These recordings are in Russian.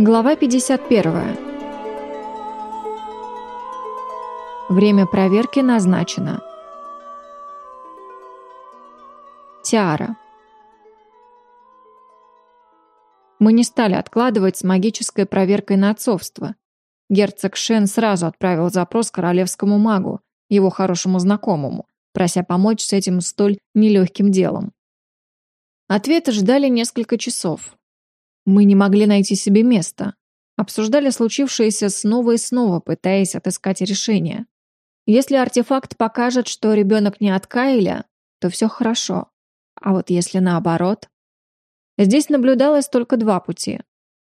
Глава 51. Время проверки назначено. Тиара. Мы не стали откладывать с магической проверкой на отцовство. Герцог Шен сразу отправил запрос королевскому магу, его хорошему знакомому, прося помочь с этим столь нелегким делом. Ответы ждали несколько часов. Мы не могли найти себе места. Обсуждали случившееся снова и снова, пытаясь отыскать решение. Если артефакт покажет, что ребенок не от Кайля, то все хорошо. А вот если наоборот... Здесь наблюдалось только два пути.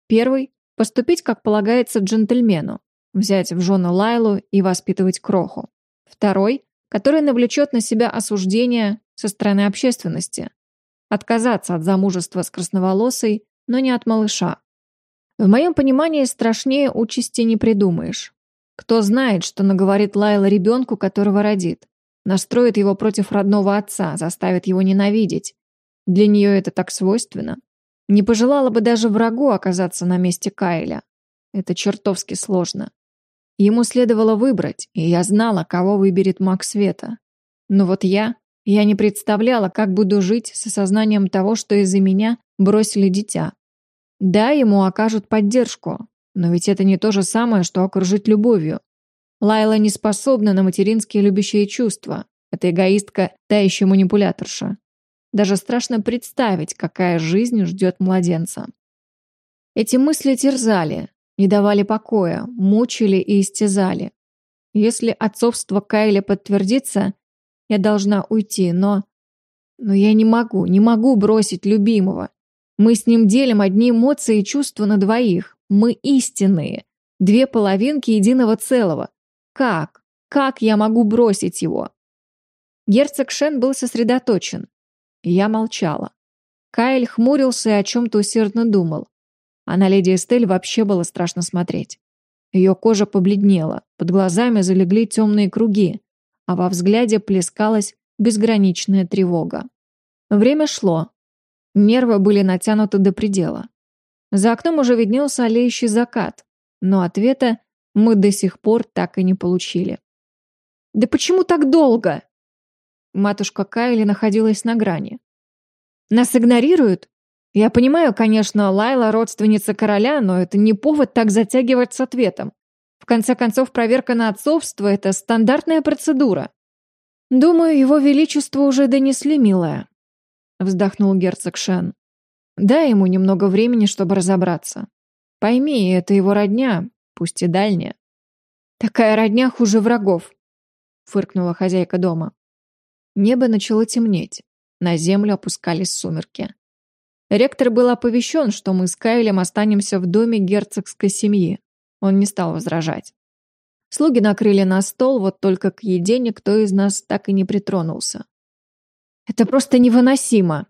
Первый – поступить, как полагается джентльмену, взять в жены Лайлу и воспитывать кроху. Второй, который навлечет на себя осуждение со стороны общественности, отказаться от замужества с красноволосой, но не от малыша. В моем понимании страшнее участи не придумаешь. Кто знает, что наговорит Лайла ребенку, которого родит. Настроит его против родного отца, заставит его ненавидеть. Для нее это так свойственно. Не пожелала бы даже врагу оказаться на месте Кайля. Это чертовски сложно. Ему следовало выбрать, и я знала, кого выберет маг света. Но вот я... Я не представляла, как буду жить с осознанием того, что из-за меня бросили дитя. Да, ему окажут поддержку, но ведь это не то же самое, что окружить любовью. Лайла не способна на материнские любящие чувства. Это эгоистка, та еще манипуляторша. Даже страшно представить, какая жизнь ждет младенца. Эти мысли терзали, не давали покоя, мучили и истязали. Если отцовство Кайля подтвердится, я должна уйти, но... Но я не могу, не могу бросить любимого. Мы с ним делим одни эмоции и чувства на двоих. Мы истинные. Две половинки единого целого. Как? Как я могу бросить его? Герцог Шен был сосредоточен. Я молчала. Кайл хмурился и о чем-то усердно думал. А на леди Эстель вообще было страшно смотреть. Ее кожа побледнела, под глазами залегли темные круги, а во взгляде плескалась безграничная тревога. Время шло. Нервы были натянуты до предела. За окном уже виднелся олеющий закат, но ответа мы до сих пор так и не получили. «Да почему так долго?» Матушка Кайли находилась на грани. «Нас игнорируют? Я понимаю, конечно, Лайла родственница короля, но это не повод так затягивать с ответом. В конце концов, проверка на отцовство – это стандартная процедура. «Думаю, его величество уже донесли, милая», – вздохнул герцог Шен. «Дай ему немного времени, чтобы разобраться. Пойми, это его родня, пусть и дальняя». «Такая родня хуже врагов», – фыркнула хозяйка дома. Небо начало темнеть. На землю опускались сумерки. Ректор был оповещен, что мы с Кайлем останемся в доме герцогской семьи. Он не стал возражать. Слуги накрыли на стол, вот только к еде никто из нас так и не притронулся. «Это просто невыносимо!»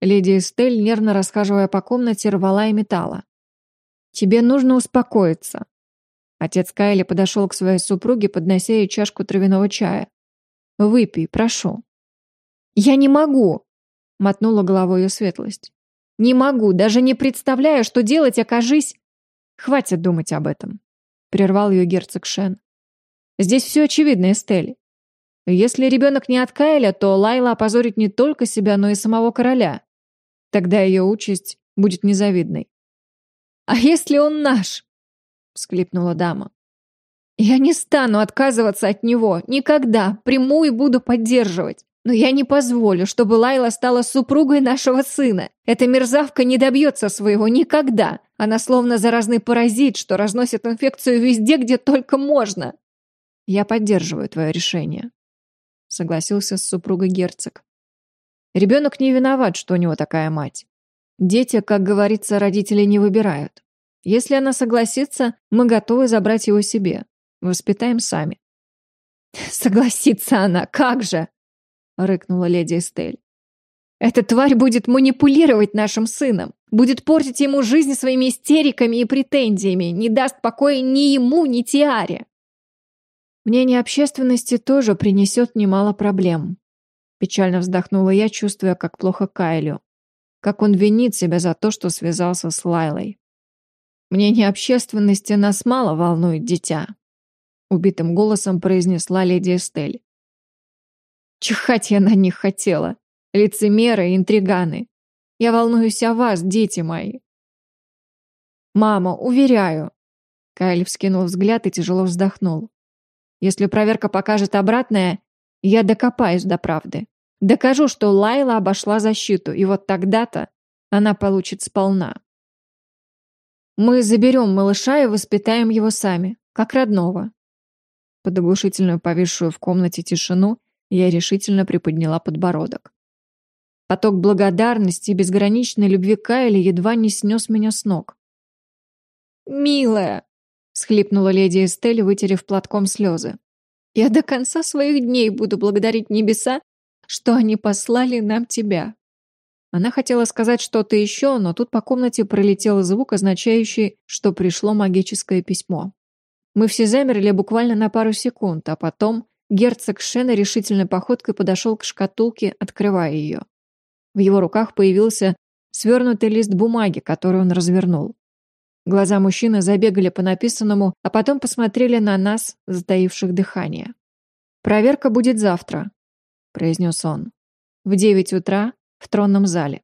Леди Эстель, нервно расхаживая по комнате, рвала и металла. «Тебе нужно успокоиться». Отец Кайли подошел к своей супруге, поднося ей чашку травяного чая. «Выпей, прошу». «Я не могу!» — мотнула головой ее светлость. «Не могу, даже не представляю, что делать, окажись...» «Хватит думать об этом», — прервал ее герцог Шен. «Здесь все очевидно, Эстель. Если ребенок не от Кайля, то Лайла опозорит не только себя, но и самого короля. Тогда ее участь будет незавидной». «А если он наш?» — всклипнула дама. «Я не стану отказываться от него. Никогда. Приму и буду поддерживать. Но я не позволю, чтобы Лайла стала супругой нашего сына. Эта мерзавка не добьется своего никогда. Она словно заразный паразит, что разносит инфекцию везде, где только можно. Я поддерживаю твое решение, согласился с супругой герцог. Ребенок не виноват, что у него такая мать. Дети, как говорится, родители не выбирают. Если она согласится, мы готовы забрать его себе. Воспитаем сами. Согласится она, как же! рыкнула леди Эстель. Эта тварь будет манипулировать нашим сыном, будет портить ему жизнь своими истериками и претензиями, не даст покоя ни ему, ни Тиаре. Мнение общественности тоже принесет немало проблем. Печально вздохнула я, чувствуя, как плохо Кайлю. Как он винит себя за то, что связался с Лайлой. Мнение общественности нас мало волнует, дитя», — убитым голосом произнесла леди Эстель. «Чихать я на них хотела. Лицемеры и интриганы. Я волнуюсь о вас, дети мои». «Мама, уверяю». Кайл вскинул взгляд и тяжело вздохнул. «Если проверка покажет обратное, я докопаюсь до правды. Докажу, что Лайла обошла защиту, и вот тогда-то она получит сполна. Мы заберем малыша и воспитаем его сами, как родного. Под оглушительную повисшую в комнате тишину я решительно приподняла подбородок. Поток благодарности и безграничной любви Кайли едва не снес меня с ног. «Милая!» — схлипнула леди Эстель, вытерев платком слезы. «Я до конца своих дней буду благодарить небеса, что они послали нам тебя». Она хотела сказать что-то еще, но тут по комнате пролетел звук, означающий, что пришло магическое письмо. Мы все замерли буквально на пару секунд, а потом герцог Шена решительной походкой подошел к шкатулке, открывая ее. В его руках появился свернутый лист бумаги, который он развернул. Глаза мужчины забегали по написанному, а потом посмотрели на нас, затаивших дыхание. «Проверка будет завтра», — произнес он. «В девять утра в тронном зале.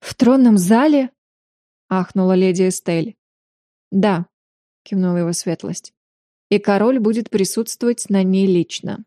«В тронном зале?» — ахнула леди Эстель. «Да», — кивнула его светлость. «И король будет присутствовать на ней лично».